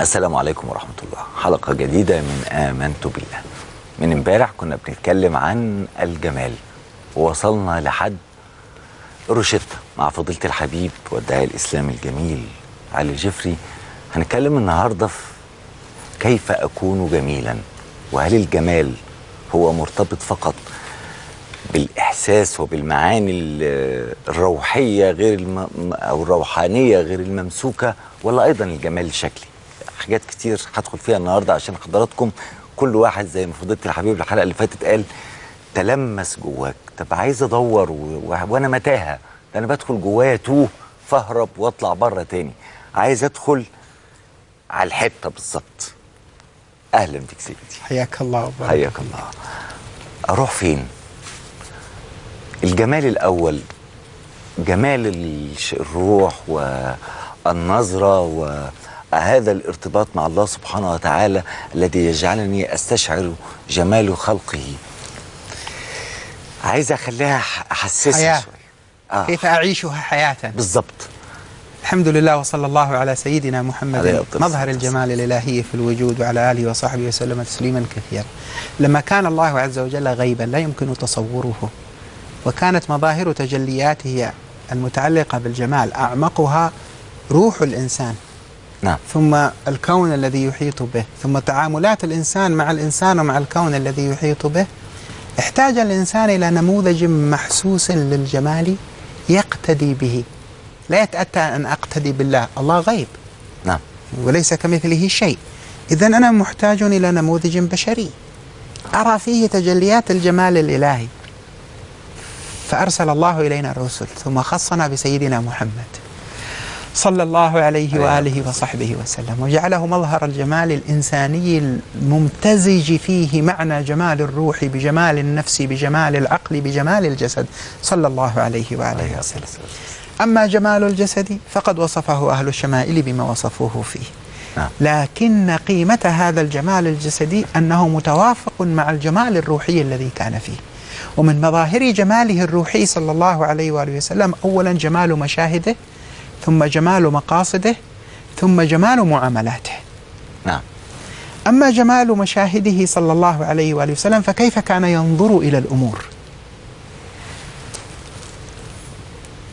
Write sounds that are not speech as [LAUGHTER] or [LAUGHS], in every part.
السلام عليكم ورحمة الله. حلقة جديدة من آمنت بالله. من امبارح كنا بنتكلم عن الجمال. ووصلنا لحد روشيتا مع فضيلة الحبيب والداعي الإسلامي الجميل علي الجفري. هنتكلم النهاردة في كيف أكون جميلا؟ وهل الجمال هو مرتبط فقط بالإحساس وبالمعاني ال- الروحية غير الم... أو الروحانية غير الممسوكة ولا أيضا الجمال الشكلي حاجات كتير هدخل فيها النهاردة عشان حضراتكم. كل واحد زي ما فضيلة الحبيب الحلقة اللي فاتت قال تلمس جواك. طب عايز أدور و... و... وأنا متاهة. ده أنا بدخل جوايا توه فاهرب وأطلع بره تاني. عايز أدخل على الحتة بالظبط. أهلا بك سيدي. حياك الله وبارك حياك الله. أروح فين؟ الجمال الأول جمال الروح والنظرة وهذا الارتباط مع الله سبحانه وتعالى الذي يجعلني أستشعر جمال خلقه. عايز أخليها احسسها حياة. شوية. آه. كيف أعيشها حياة؟ بالظبط الحمد لله وصلى الله على سيدنا محمد. مظهر الجمال الإلهي في الوجود وعلى آله وصحبه وسلم تسليما كثيرا. لما كان الله عز وجل غيبا لا يمكن تصوره وكانت مظاهر تجلياته المتعلقة بالجمال أعمقها روح الإنسان. نعم. ثم الكون الذي يحيط به ثم تعاملات الإنسان مع الإنسان ومع الكون الذي يحيط به. احتاج الإنسان إلى نموذج محسوس للجمال يقتدي به. لا يتأتى أن أقتدي بالله الله غيب. نعم. وليس كمثله شيء. إذا أنا محتاج إلى نموذج بشري. أرى فيه تجليات الجمال الإلهي. فأرسل الله إلينا الرسل ثم خصنا بسيدنا محمد. صلى الله عليه وآله وصحبه وسلم. وجعله مظهر الجمال الإنساني الممتزج فيه معنى جمال الروح بجمال النفس بجمال العقل بجمال الجسد. صلى الله عليه وآله وسلم. أما جمال الجسد فقد وصفه أهل الشمائل بما وصفوه فيه. نعم. لكن قيمة هذا الجمال الجسدي أنه متوافق مع الجمال الروحي الذي كان فيه. ومن مظاهر جماله الروحي صلى الله عليه وآله وسلم أولا جمال مشاهده ثم جمال مقاصده ثم جمال معاملاته نعم. أما جمال مشاهده صلى الله عليه وآله وسلم فكيف كان ينظر إلى الأمور؟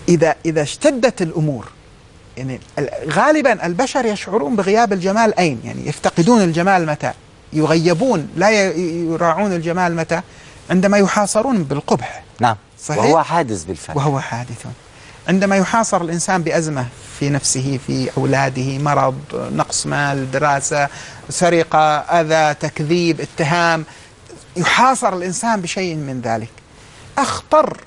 إذا إذا اشتدت الأمور يعني ال- غالبا البشر يشعرون بغياب الجمال أين؟ يعني يفتقدون الجمال متى؟ يغيبون لا يراعون الجمال متى؟ عندما يحاصرون بالقبح. نعم. صحيح؟ وهو حادث بالفعل وهو حادث. عندما يحاصر الإنسان بأزمة في نفسه في أولاده مرض نقص مال دراسة سرقة أذى تكذيب اتهام يحاصر الإنسان بشيء من ذلك. أخطر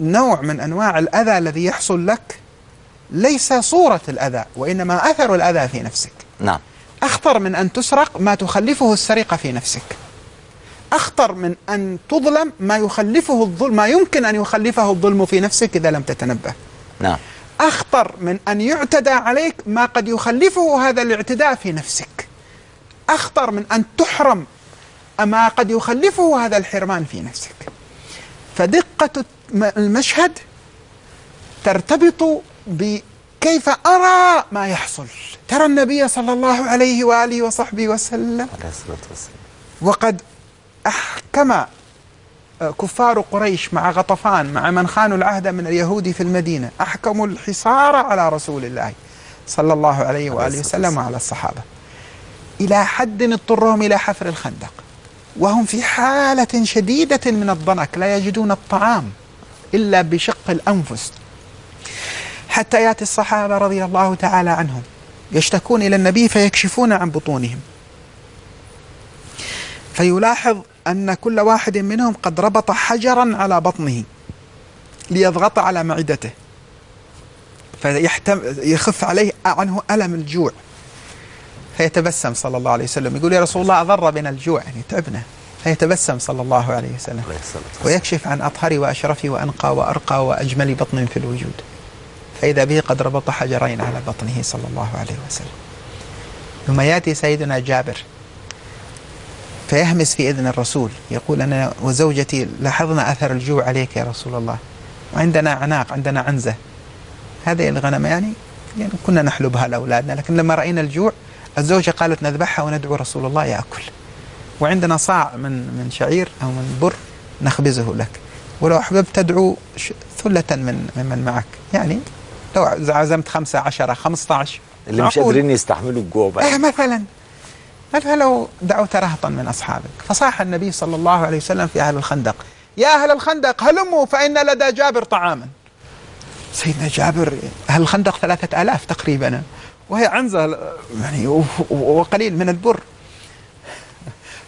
نوع من أنواع الأذى الذي يحصل لك ليس صورة الأذى وإنما أثر الأذى في نفسك. نعم. أخطر من أن تسرق ما تخلفه السرقة في نفسك. أخطر من أن تظلم ما يخلفه الظلم ما يمكن أن يخلفه الظلم في نفسك إذا لم تتنبه. نعم. أخطر من أن يعتدى عليك ما قد يخلفه هذا الاعتداء في نفسك. أخطر من أن تحرم ما قد يخلفه هذا الحرمان في نفسك. فدقة المشهد ترتبط بكيف أرى ما يحصل. ترى النبي صلى الله عليه وآله وصحبه وسلم وقد أحكم آه، كفار قريش مع غطفان مع من خانوا العهد من اليهود في المدينة أحكموا الحصار على رسول الله صلى الله عليه وآله وسلم وعلى الصحابة. إلى حد اضطرهم إلى حفر الخندق. وهم في حالة شديدة من الضنك لا يجدون الطعام إلا بشق الأنفس. حتى يأتي الصحابة رضي الله تعالى عنهم يشتكون إلى النبي فيكشفون عن بطونهم. فيلاحظ أن كل واحد منهم قد ربط حجرا على بطنه ليضغط على معدته فيحتم يخف عليه عنه ألم الجوع. فيتبسم صلى الله عليه وسلم. يقول يا رسول الله أضر بنا الجوع يعني تعبنا. فيتبسم صلى الله عليه وسلم. ويكشف عن أطهر وأشرف وأنقى وأرقى وأجمل بطن في الوجود. فإذا به قد ربط حجرين على بطنه صلى الله عليه وسلم. ثم يأتي سيدنا جابر. فيهمس في إذن الرسول. يقول أنا وزوجتي لاحظنا أثر الجوع عليك يا رسول الله. وعندنا عناق عندنا عنزة. هذه الغنم يعني يعني كنا نحلبها لأولادنا لكن لما رأينا الجوع الزوجة قالت نذبحها وندعو رسول الله يأكل. وعندنا صاع من من شعير أو من بر نخبزه لك. ولو أحببت تدعو ثلة من ممن معك. يعني لو عزمت خمسة عشرة خمسة عشر. اللي مش قادرين يستحملوا الجوع بقى. إيه مثلا. مثلا لو دعوت رهطا من أصحابك. فصاح النبي صلى الله عليه وسلم في أهل الخندق يا أهل الخندق هلموا فإن لدى جابر طعاما. سيدنا جابر أهل الخندق ثلاثة آلاف تقريبا وهي عنزة يعني وقليل من البر.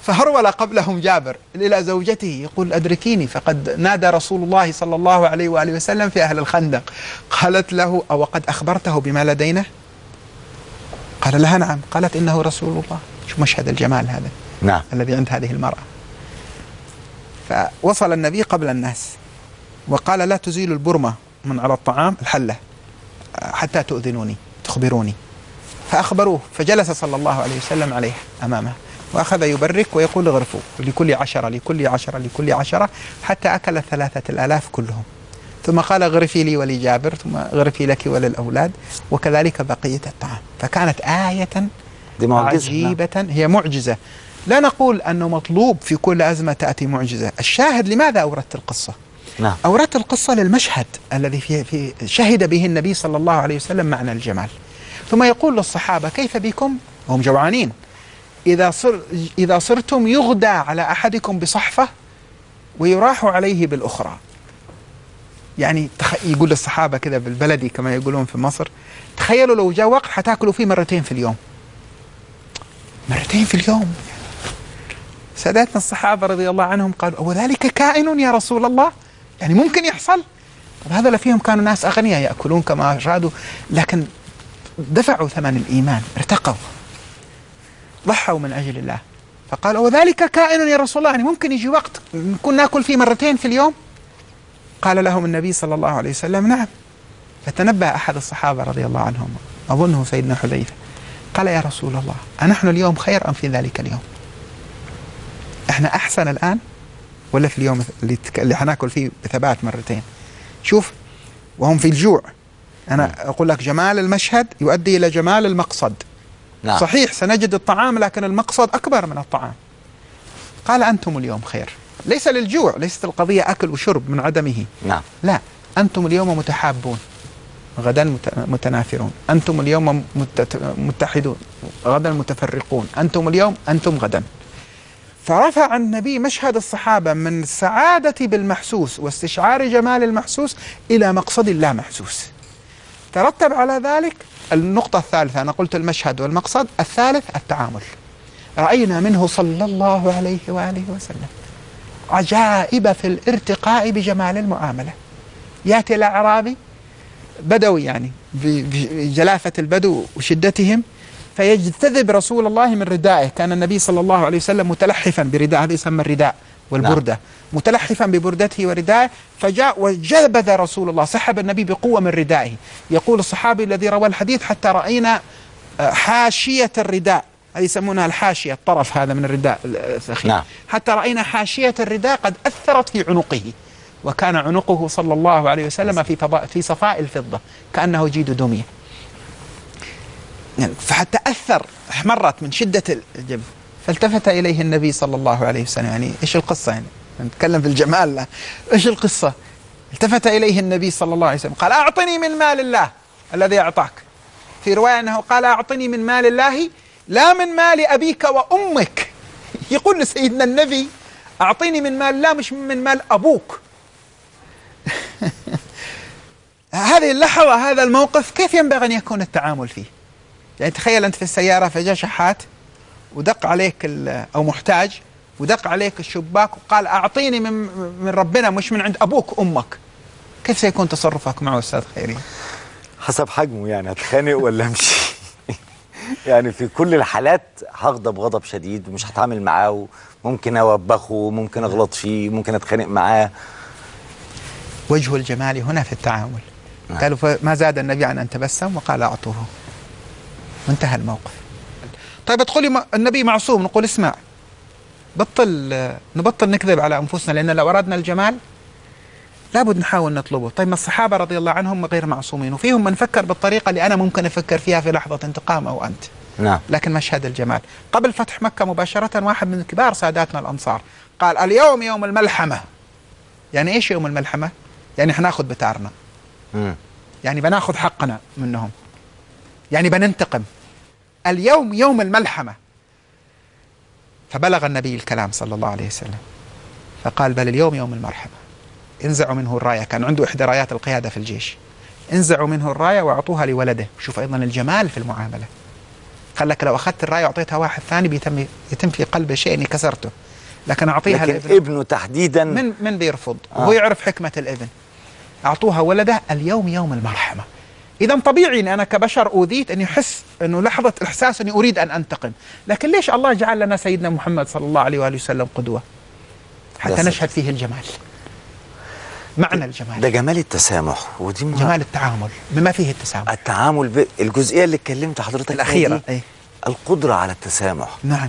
فهرول قبلهم جابر إلى زوجته يقول أدركيني فقد نادى رسول الله صلى الله عليه وآله وسلم في أهل الخندق. قالت له أو قد أخبرته بما لدينا؟ قال لها نعم. قالت إنه رسول الله. شو مشهد الجمال هذا؟ نعم. الذي عند هذه المرأة. فوصل النبي قبل الناس وقال لا تزيل البرمة من على الطعام الحلة حتى تؤذنوني تخبروني. فأخبروه فجلس صلى الله عليه وسلم عليه أمامه. وأخذ يبرك ويقول اغرفوا لكل عشرة لكل عشرة لكل عشرة حتى أكل الثلاثة الآلاف كلهم. ثم قال اغرفي لي ولجابر ثم اغرفي لك وللأولاد وكذلك بقية الطعام. فكانت آية دي معجزة. نعم. عجيبة. هي معجزة. لا نقول أنه مطلوب في كل أزمة تأتي معجزة. الشاهد لماذا أوردت القصة؟ نعم. أوردت القصة للمشهد الذي في, في شهد به النبي صلى الله عليه وسلم معنى الجمال. ثم يقول للصحابة كيف بكم؟ وهم جوعانين. إذا, صر إذا صرتم يغدى على أحدكم بصحفة ويراح عليه بالأخرى. يعني تخ... يقول للصحابة كذا بالبلدي كما يقولون في مصر تخيلوا لو جاء وقت حتأكلوا فيه مرتين في اليوم. مرتين في اليوم. ساداتنا الصحابة رضي الله عنهم قالوا وذلك كائن يا رسول الله؟ يعني ممكن يحصل. طب هذا فيهم كانوا ناس أغنياء يأكلون كما أرادوا لكن دفعوا ثمن الإيمان ارتقوا ضحوا من أجل الله. فقالوا وذلك كائن يا رسول الله؟ يعني ممكن يجي وقت نكون نأكل فيه مرتين في اليوم؟ قال لهم النبي صلى الله عليه وسلم نعم. فتنبه أحد الصحابة رضي الله عنهم أظنه سيدنا حذيفة. قال يا رسول الله أنحن اليوم خير أم في ذلك اليوم؟ إحنا أحسن الآن ولا في اليوم اللي, تك... اللي حناكل فيه بثبات مرتين؟ شوف وهم في الجوع. أنا أقول لك جمال المشهد يؤدي إلى جمال المقصد. نعم. صحيح سنجد الطعام لكن المقصد أكبر من الطعام. قال أنتم اليوم خير. ليس للجوع ليست القضية أكل وشرب من عدمه. نعم. لا أنتم اليوم متحابون. غدا مت- متنافرون. أنتم اليوم متحدون. غدا متفرقون. أنتم اليوم أنتم غدا. فرفع النبي مشهد الصحابة من السعادة بالمحسوس واستشعار جمال المحسوس إلى مقصد لا محسوس. ترتب على ذلك النقطة الثالثة. أنا قلت المشهد والمقصد. الثالث التعامل. رأينا منه صلى الله عليه وآله وسلم. عجائب في الارتقاء بجمال المعاملة. يأتي الأعرابي بدوي يعني بجلافة البدو وشدتهم. فيجتذب رسول الله من ردائه. كان النبي صلى الله عليه وسلم متلحفا برداء هذا يسمى الرداء والبردة. نعم. متلحفا ببردته وردائه فجاء وجبذ رسول الله. سحب النبي بقوة من ردائه. يقول الصحابي الذي روى الحديث حتى رأينا آه، حاشية الرداء. هذه يسمونها الحاشية الطرف هذا من الرداء الثخين نعم. حتى رأينا حاشية الرداء قد أثرت في عنقه. وكان عنقه صلى الله عليه وسلم في في صفاء الفضة كأنه جيد دمية. يعني فحتى أثر احمرت من شدة الجبل. فالتفت إليه النبي صلى الله عليه وسلم. يعني إيش القصة يعني؟ نتكلم في الجمال. إيش القصة؟ التفت إليه النبي صلى الله عليه وسلم. قال أعطني من مال الله. الذي أعطاك. في رواية أنه قال أعطني من مال الله لا من مال أبيك وأمك. يقول لسيدنا النبي أعطيني من مال الله مش من مال أبوك. [LAUGHS] هذه اللحظة هذا الموقف كيف ينبغي أن يكون التعامل فيه؟ يعني تخيل أنت في السيارة فجاء شحات ودق عليك أو محتاج ودق عليك الشباك وقال أعطيني من, من ربنا مش من عند أبوك أمك. كيف سيكون تصرفك معه أستاذ خيري؟ حسب حجمه يعني هتخانق ولا أمشي؟ [LAUGHS] يعني في كل الحالات هغضب غضب شديد ومش هتعامل معاه ممكن أوبخه ممكن أغلط فيه ممكن أتخانق معاه. وجه الجمال هنا في التعامل. نعم. قالوا فما زاد النبي عن أن تبسم؟ وقال أعطوه. وانتهى الموقف. طيب م- النبي معصوم نقول اسمع بطل نبطل نكذب على أنفسنا لأن لو أردنا الجمال لابد نحاول نطلبه. طيب ما الصحابة رضي الله عنهم غير معصومين وفيهم من فكر بالطريقة اللي أنا ممكن أفكر فيها في لحظة انتقام أو أنت. نعم. لكن مشهد الجمال. قبل فتح مكة مباشرة واحد من كبار ساداتنا الأنصار قال اليوم يوم الملحمة. يعني إيش يوم الملحمة؟ يعني حناخذ بتارنا. يعني بناخذ حقنا منهم. يعني بننتقم. اليوم يوم الملحمة. فبلغ النبي الكلام صلى الله عليه وسلم. فقال بل اليوم يوم المرحمة. انزعوا منه الراية. كان عنده إحدى رايات القيادة في الجيش. انزعوا منه الراية وأعطوها لولده. شوف أيضا الجمال في المعاملة. قال لك لو أخذت الراية وأعطيتها واحد ثاني بيتم يتم في قلبه شيء إني كسرته. لكن أعطيها لكن لابنه. ابنه تحديدا من من بيرفض. آه. وهو يعرف حكمة الابن. أعطوها ولده اليوم يوم المرحمة. إذا طبيعي أني أنا كبشر أوذيت أني أحس أنه لحظة إحساس أني أريد أن أنتقم. لكن ليش الله جعل لنا سيدنا محمد صلى الله عليه وآله وسلم قدوة؟ حتى نشهد فيه الجمال. معنى الجمال. ده جمال التسامح ودي مه- جمال التعامل بما فيه التسامح. التعامل ب... الجزئية اللي اتكلمت حضرتك دي، أي. القدرة على التسامح. نعم.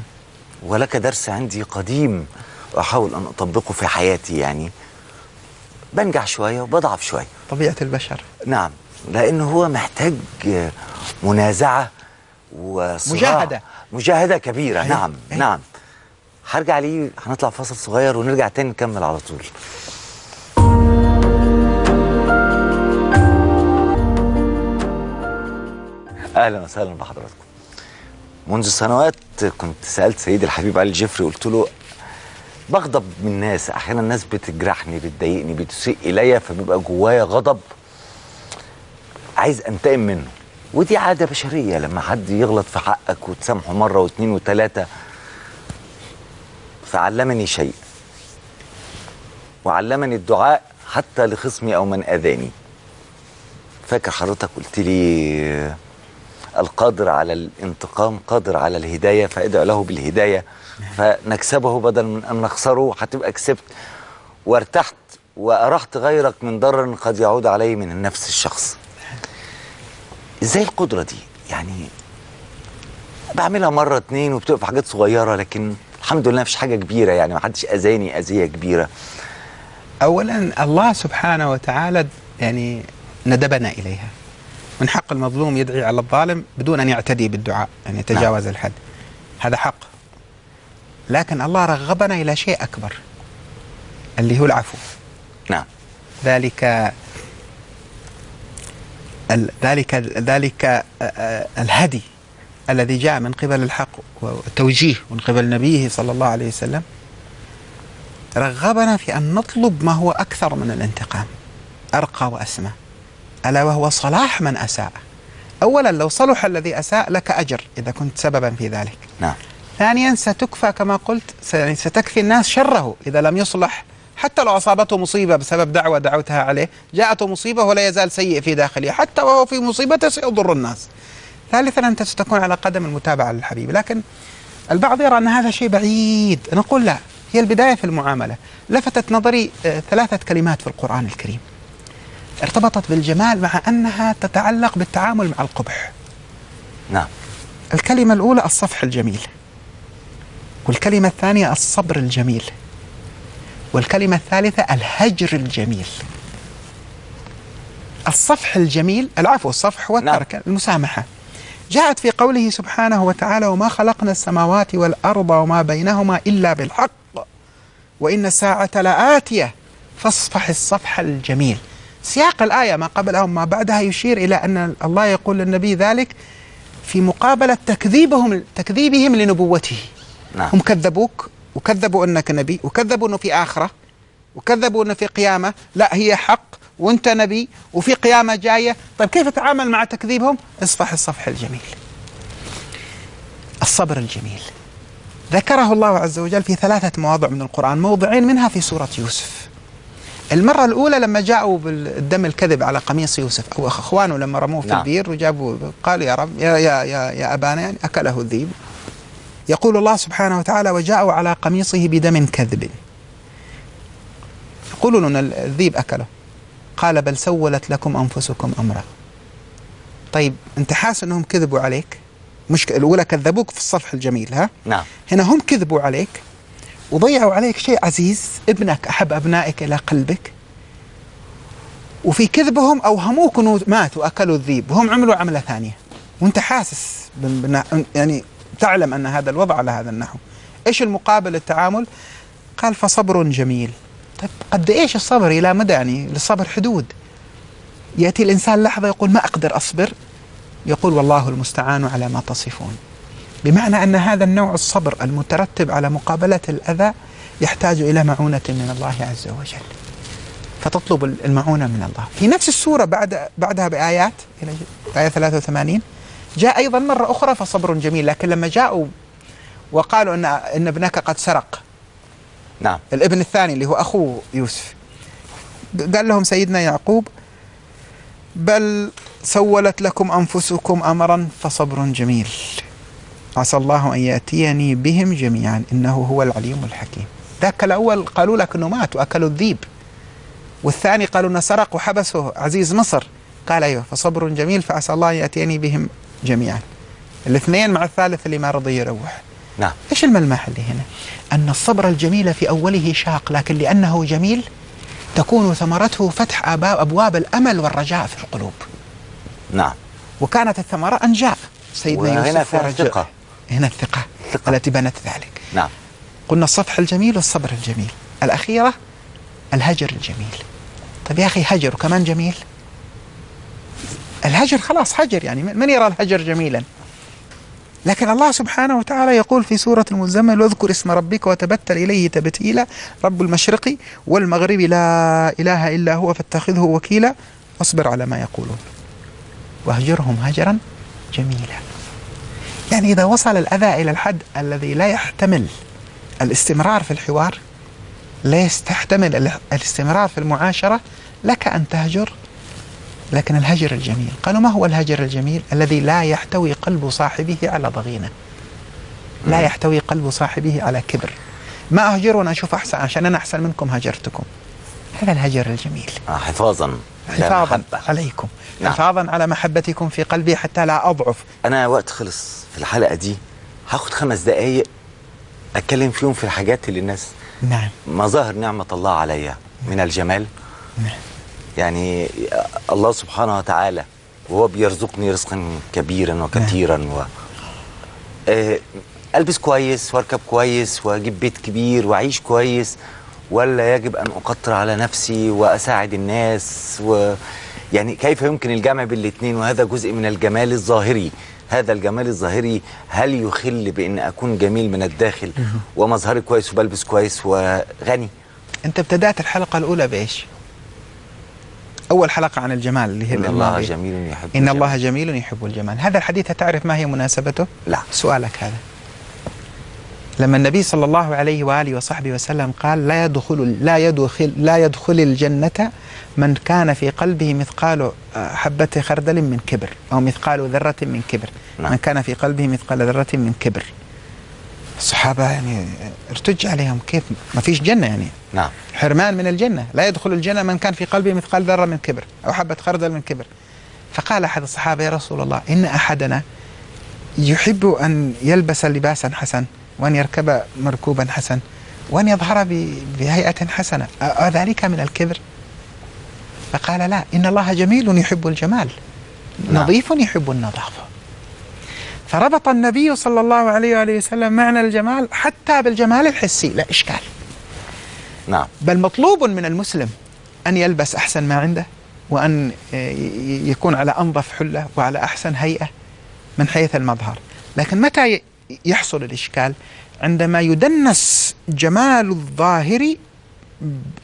ولك درس عندي قديم أحاول أن أطبقه في حياتي يعني. بنجح شوية وبضعف شوية طبيعة البشر نعم لأنه هو محتاج منازعة وصراع مجاهدة. مجاهدة كبيرة أي. نعم أي. نعم هرجع ليه هنطلع فاصل صغير ونرجع تاني نكمل على طول أهلا وسهلا بحضراتكم منذ سنوات كنت سألت سيدي الحبيب علي الجفري قلت له بغضب من الناس أحيانا الناس بتجرحني بتضايقني بتسيء الي فبيبقى جوايا غضب. عايز أنتقم منه. ودي عادة بشرية. لما حد يغلط في حقك وتسامحه مرة واثنين وثلاثه فعلمني شيء. وعلمني الدعاء حتى لخصمي أو من أذاني. فاكر حضرتك قلت لي القادر على الانتقام قادر على الهداية فادع له بالهداية. فنكسبه بدل من أن نخسره هتبقى كسبت. وارتحت وأرحت غيرك من ضرر قد يعود عليه من نفس الشخص. إزاي القدرة دي؟ يعني بعملها مرة اتنين وبتبقى في حاجات صغيرة لكن الحمد لله مفيش حاجة كبيرة يعني ما حدش أذاني أذية كبيرة. أولا الله سبحانه وتعالى يعني ندبنا إليها. من حق المظلوم يدعي على الظالم بدون أن يعتدي بالدعاء أن يتجاوز نعم. الحد. هذا حق. لكن الله رغبنا إلى شيء أكبر اللي هو العفو. نعم. ذلك ال- ذلك ذلك الهدي الذي جاء من قبل الحق والتوجيه من قبل نبيه صلى الله عليه وسلم. رغبنا في أن نطلب ما هو أكثر من الانتقام أرقى وأسمى. ألا وهو صلاح من أساء. اولا لو صلح الذي أساء لك أجر إذا كنت سببا في ذلك. نعم. ثانيا ستكفى كما قلت يعني ستكفي الناس شره إذا لم يصلح. حتى لو أصابته مصيبة بسبب دعوة دعوتها عليه جاءته مصيبة ولا يزال سيء في داخله حتى وهو في مصيبته سيضر الناس. ثالثا أنت ستكون على قدم المتابعة للحبيب. لكن البعض يرى أن هذا شيء بعيد. نقول لا هي البداية في المعاملة. لفتت نظري آه، ثلاثة كلمات في القرآن الكريم. ارتبطت بالجمال مع أنها تتعلق بالتعامل مع القبح. نعم. الكلمة الأولى الصفح الجميل. والكلمة الثانية الصبر الجميل. والكلمة الثالثة الهجر الجميل. الصفح الجميل العفو الصفح والترك المسامحة. جاءت في قوله سبحانه وتعالى وما خلقنا السماوات والأرض وما بينهما إلا بالحق وإن الساعة لآتية. فاصفح الصفح الجميل. سياق الآية ما قبلها وما بعدها يشير إلى أن الله يقول للنبي ذلك في مقابلة تكذيبهم تكذيبهم لنبوته. نعم. هم كذبوك وكذبوا إنك نبي وكذبوا إنه في آخرة وكذبوا إنه في قيامة. لا هي حق وأنت نبي وفي قيامة جاية. طيب كيف تتعامل مع تكذيبهم؟ اصفح الصفح الجميل. الصبر الجميل. ذكره الله عز وجل في ثلاثة مواضع من القرآن موضعين منها في سورة يوسف. المرة الأولى لما جاءوا بالدم الكذب على قميص يوسف أو أخوانه لما رموه في نعم. البير وجابوا قالوا يا رب يا يا يا, يا أبانا يعني أكله الذيب يقول الله سبحانه وتعالى وجاءوا على قميصه بدم كذب. يقولون أن الذيب أكله. قال بل سولت لكم أنفسكم أمرا. طيب أنت حاس أنهم كذبوا عليك؟ مش الأولى كذبوك في الصفح الجميل ها؟ نعم. هنا هم كذبوا عليك وضيعوا عليك شيء عزيز ابنك أحب أبنائك إلى قلبك. وفي كذبهم أوهموك أنه مات وأكلوا الذيب وهم عملوا عملة ثانية. وأنت حاسس يعني تعلم أن هذا الوضع على هذا النحو. إيش المقابل للتعامل؟ قال فصبر جميل. طيب قد إيش الصبر إلى مدى يعني للصبر حدود؟ يأتي الإنسان لحظة يقول ما أقدر أصبر. يقول والله المستعان على ما تصفون. بمعنى أن هذا النوع الصبر المترتب على مقابلة الأذى يحتاج إلى معونة من الله عز وجل. فتطلب المعونة من الله. في نفس السورة بعد بعدها إلى آية 83 جاء أيضا مرة أخرى فصبر جميل لكن لما جاءوا وقالوا ان أن ابنك قد سرق. نعم. الابن الثاني اللي هو أخوه يوسف. قال لهم سيدنا يعقوب بل سولت لكم أنفسكم امرا فصبر جميل. عسى الله أن يأتيني بهم جميعا إنه هو العليم الحكيم. ذاك الأول قالوا لك انه مات وأكلوا الذيب. والثاني قالوا إنه سرق وحبسه عزيز مصر. قال أيوه فصبر جميل فعسى الله أن يأتيني بهم جميعا الاثنين مع الثالث اللي ما رضي يروح نعم إيش الملمح اللي هنا؟ أن الصبر الجميل في أوله شاق لكن لأنه جميل تكون ثمرته فتح أبواب الأمل والرجاء في القلوب. نعم وكانت الثمرة ان جاء سيدنا وهنا يوسف ورجاء. ثقة. هنا الثقة ثقة. التي بنت ذلك. نعم قلنا الصفح الجميل والصبر الجميل. الأخيرة الهجر الجميل. طيب يا أخي هجر وكمان جميل؟ الهجر خلاص هجر يعني من يرى الهجر جميلا؟ لكن الله سبحانه وتعالى يقول في سورة المزمل واذكر اسم ربك وتبتل إليه تبتيلا رب المشرق والمغرب لا إله إلا هو فاتخذه وكيلا واصبر على ما يقولون واهجرهم هجرا جميلا يعني إذا وصل الأذى إلى الحد الذي لا يحتمل الاستمرار في الحوار لا يستحتمل ال- الاستمرار في المعاشرة لك أن تهجر لكن الهجر الجميل. قالوا ما هو الهجر الجميل؟ الذي لا يحتوي قلب صاحبه على ضغينة. لا يحتوي قلب صاحبه على كبر. ما أهجر وأنا أشوف أحسن عشان أنا أحسن منكم هجرتكم. هذا الهجر الجميل. آه، حفاظا. حفاظا. عليكم. نعم. حفاظا على محبتكم في قلبي حتى لا أضعف. أنا وقت خلص في الحلقة دي. هاخد خمس دقايق أتكلم فيهم في الحاجات اللي الناس نعم. مظاهر نعمة الله عليا من الجمال. نعم. يعني الله سبحانه وتعالى وهو بيرزقني رزقا كبيرا وكثيرا و آه، ألبس كويس وأركب كويس وأجيب بيت كبير وأعيش كويس ولا يجب أن أقطر على نفسي وأساعد الناس و يعني كيف يمكن الجمع بين الاثنين وهذا جزء من الجمال الظاهري. هذا الجمال الظاهري هل يخل بأن أكون جميل من الداخل؟ ومظهري كويس وبلبس كويس وغني. أنت ابتدأت الحلقة الأولى بإيش؟ أول حلقة عن الجمال اللي هي إن الله. جميل يحب إن. الله جميل يحب الجمال هذا الحديث تعرف ما هي مناسبته لا سؤالك هذا لما النبي صلى الله عليه وآله وصحبه وسلم قال لا يدخل لا يدخل لا يدخل الجنة من كان في قلبه مثقال آه، حبة خردل من كبر أو مثقال ذرة من كبر نعم. من كان في قلبه مثقال ذرة من كبر الصحابة يعني ارتج عليهم كيف ما فيش جنة يعني. نعم. حرمان من الجنة لا يدخل الجنة من كان في قلبه مثقال ذرة من كبر أو حبة خردل من كبر. فقال أحد الصحابة يا رسول الله إن أحدنا يحب أن يلبس لباسا حسن وأن يركب مركوبا حسن وأن يظهر بهيئة حسنة أذلك من الكبر؟ فقال لا إن الله جميل يحب الجمال نعم. نظيف يحب النظافة. فربط النبي صلى الله عليه وآله وسلم معنى الجمال حتى بالجمال الحسي لا إشكال. نعم. بل مطلوب من المسلم أن يلبس أحسن ما عنده وأن يكون على أنظف حلة وعلى أحسن هيئة من حيث المظهر. لكن متى يحصل الإشكال؟ عندما يدنس جمال الظاهر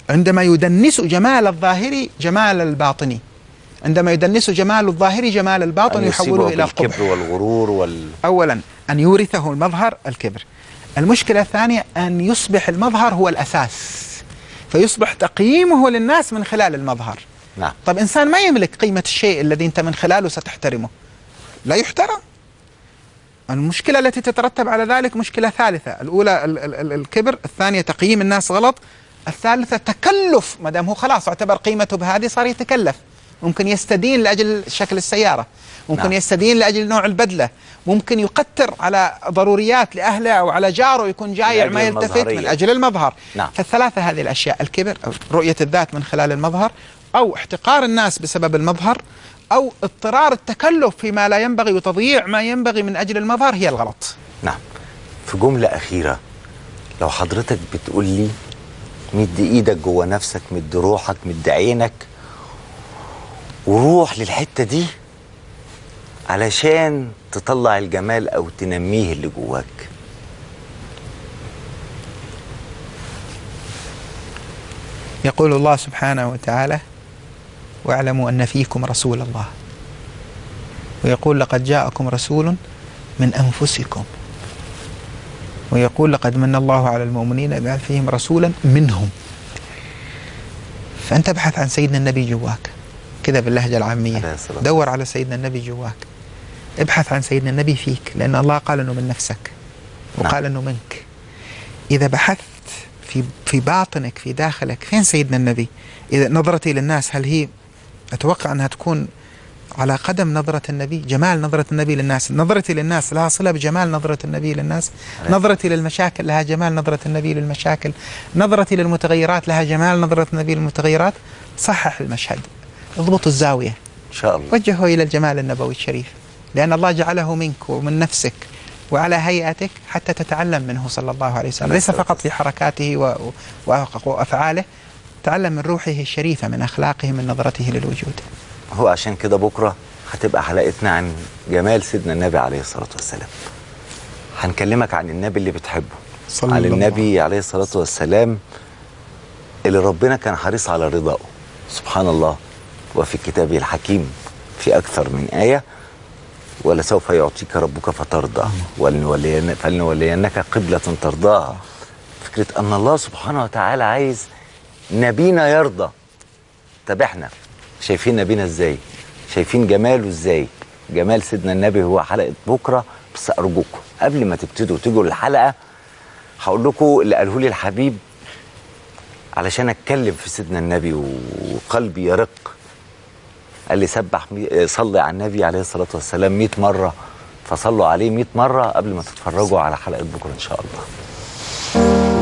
عندما يدنس جمال الظاهر جمال الباطني عندما يدنس جمال الظاهر جمال الباطن أن يحوله إلى قبح بالكبر والغرور وال اولا أن يورثه المظهر الكبر. المشكلة الثانية أن يصبح المظهر هو الأساس. فيصبح تقييمه للناس من خلال المظهر. نعم. طب إنسان ما يملك قيمة الشيء الذي أنت من خلاله ستحترمه؟ لا يحترم. المشكلة التي تترتب على ذلك مشكلة ثالثة. الأولى ال- ال- ال- الكبر الثانية تقييم الناس غلط الثالثة تكلف. ما دام هو خلاص اعتبر قيمته بهذه صار يتكلف. ممكن يستدين لأجل شكل السيارة ممكن نعم. يستدين لأجل نوع البدلة ممكن يقتر على ضروريات لأهله أو على جاره يكون جايع ما أجل يلتفت. من أجل المظهر نعم. فالثلاثة هذه الأشياء الكبر أو رؤية الذات من خلال المظهر أو احتقار الناس بسبب المظهر أو اضطرار التكلف فيما لا ينبغي وتضييع ما ينبغي من أجل المظهر هي الغلط نعم في جملة أخيرة لو حضرتك بتقول لي مد إيدك جوه نفسك مد روحك مد عينك وروح للحتة دي علشان تطلع الجمال أو تنميه اللي جواك. يقول الله سبحانه وتعالى واعلموا أن فيكم رسول الله. ويقول لقد جاءكم رسول من أنفسكم. ويقول لقد من الله على المؤمنين بعث فيهم رسولا منهم. فأنت ابحث عن سيدنا النبي جواك. كذا باللهجة العامية. دور على سيدنا النبي جواك. ابحث عن سيدنا النبي فيك لأن الله قال أنه من نفسك وقال نعم. أنه منك. إذا بحثت في في باطنك في داخلك فين سيدنا النبي؟ إذا نظرتي للناس هل هي أتوقع أنها تكون على قدم نظرة النبي؟ جمال نظرة النبي للناس. نظرتي للناس لها صلة بجمال نظرة النبي للناس. نظرتي للمشاكل لها جمال نظرة النبي للمشاكل. نظرتي للمتغيرات لها جمال نظرة النبي للمتغيرات. صحح المشهد. اضبط الزاوية. إن شاء الله. وجهه إلى الجمال النبوي الشريف. لأن الله جعله منك ومن نفسك وعلى هيئتك حتى تتعلم منه صلى الله عليه وسلم. ليس فقط في حركاته و- و- وأفعاله تعلم من روحه الشريفة من أخلاقه من نظرته للوجود. هو عشان كده بكرة هتبقى حلقتنا عن جمال سيدنا النبي عليه الصلاة والسلام. هنكلمك عن النبي اللي بتحبه. صلى عن الله النبي عليه الصلاة والسلام اللي ربنا كان حريص على رضاه. سبحان الله. وفي كتابه الحكيم في أكثر من آية ولسوف يعطيك ربك فترضى فلنولينك قبلة ترضاها. فكرة أن الله سبحانه وتعالى عايز نبينا يرضى. طب إحنا شايفين نبينا إزاي؟ شايفين جماله إزاي؟ جمال سيدنا النبي هو حلقة بكرة بس أرجوكم قبل ما تبتدوا تيجوا الحلقة هقول لكم اللي قاله لي الحبيب علشان أتكلم في سيدنا النبي وقلبي يرق. قال لي سبح مي... صلي على النبي عليه الصلاة والسلام 100 مرة. فصلوا عليه 100 مرة قبل ما تتفرجوا على حلقة بكرة إن شاء الله.